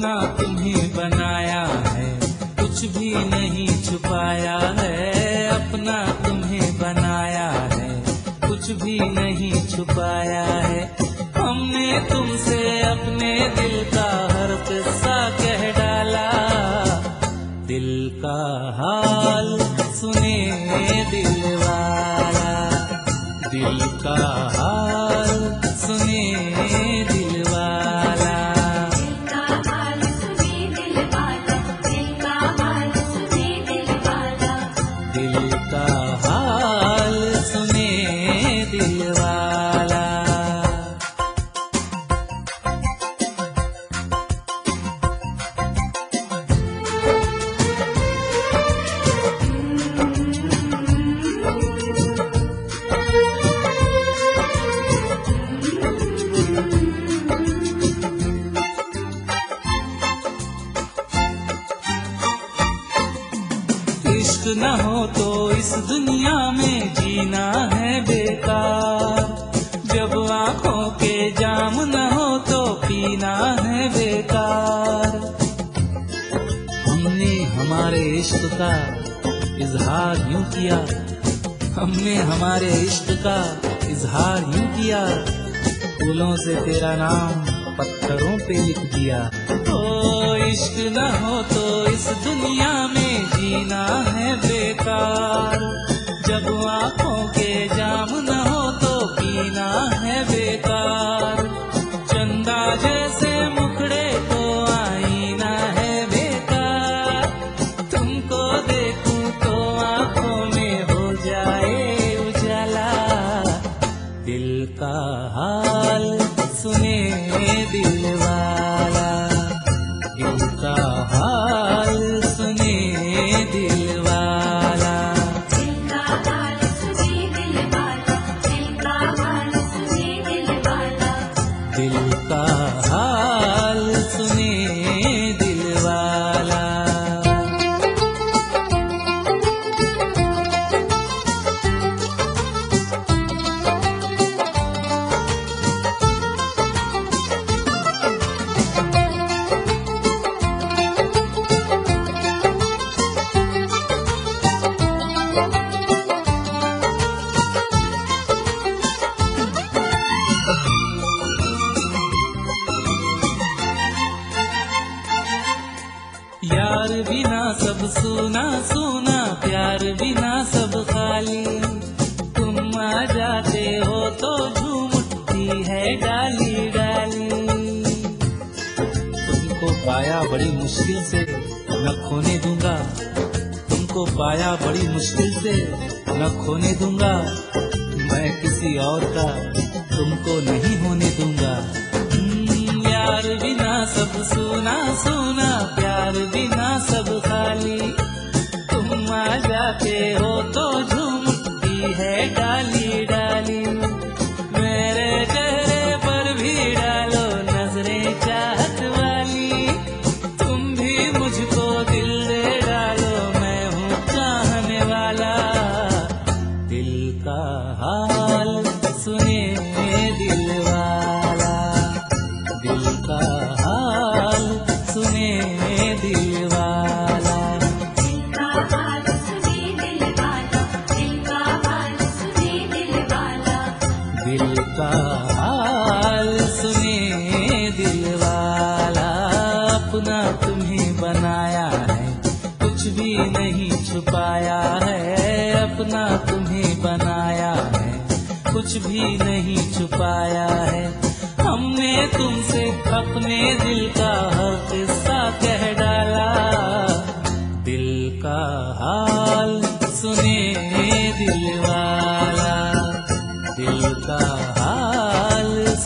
अपना तुम्हें बनाया है, कुछ भी नहीं छुपाया है, अपना तुम्हें बनाया है, कुछ भी नहीं छुपाया है। हमने तुमसे अपने दिल का हर किस्सा कह डाला, दिल का हाल सुने दिल वाला दिल का हाल न हो तो इस दुनिया में जीना है बेकार। जब आँखों के जाम न हो तो पीना है बेकार। हमने हमारे इश्क का इजहार यूँ किया। हमने हमारे इश्क का इजहार यूँ किया। फूलों से तेरा नाम पत्थरों पे लिख दिया। ओ इश्क न हो तो इस दुनिया में जीना है बेकार। जब आँखों के जाम न हो तो पीना है बेकार। यार बिना सब सुना सुना प्यार बिना सब खाली। तुम आ जाते हो तो झूम उठती है डाली डाली। तुमको पाया बड़ी मुश्किल से न खोने दूँगा। तुमको पाया बड़ी मुश्किल से न खोने दूँगा। मैं किसी और का तुमको नहीं होने दूँगा। हम्म, यार बिना सब सुना सुना प्यार बिना सब खाली। तुम आ जाते हो तो झूमती है डाली डाली। मेरे चेहरे पर भी डालो नज़रें चाहत वाली। तुम भी मुझको दिल दे डालो, मैं हूँ चाहने वाला। दिल का हाल सुने दिल वाला दिल का दिल का हाल, सुने दिल वाला, अपना तुम्हें बनाया है। कुछ भी नहीं छुपाया है, अपना तुम्हें बनाया है। कुछ भी नहीं छुपाया है, हमने तुमसे अपने दिल का हर किस्सा कह डाला। दिल का हाल सुने